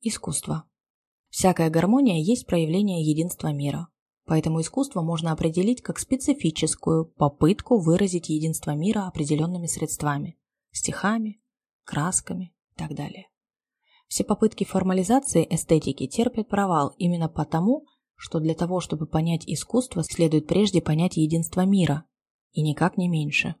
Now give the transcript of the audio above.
Искусство. Всякая гармония есть проявление единства мира. Поэтому искусство можно определить как специфическую попытку выразить единство мира определенными средствами – стихами, красками и так далее. Все попытки формализации эстетики терпят провал именно потому, что для того, чтобы понять искусство, следует прежде понять единство мира, и никак не меньше.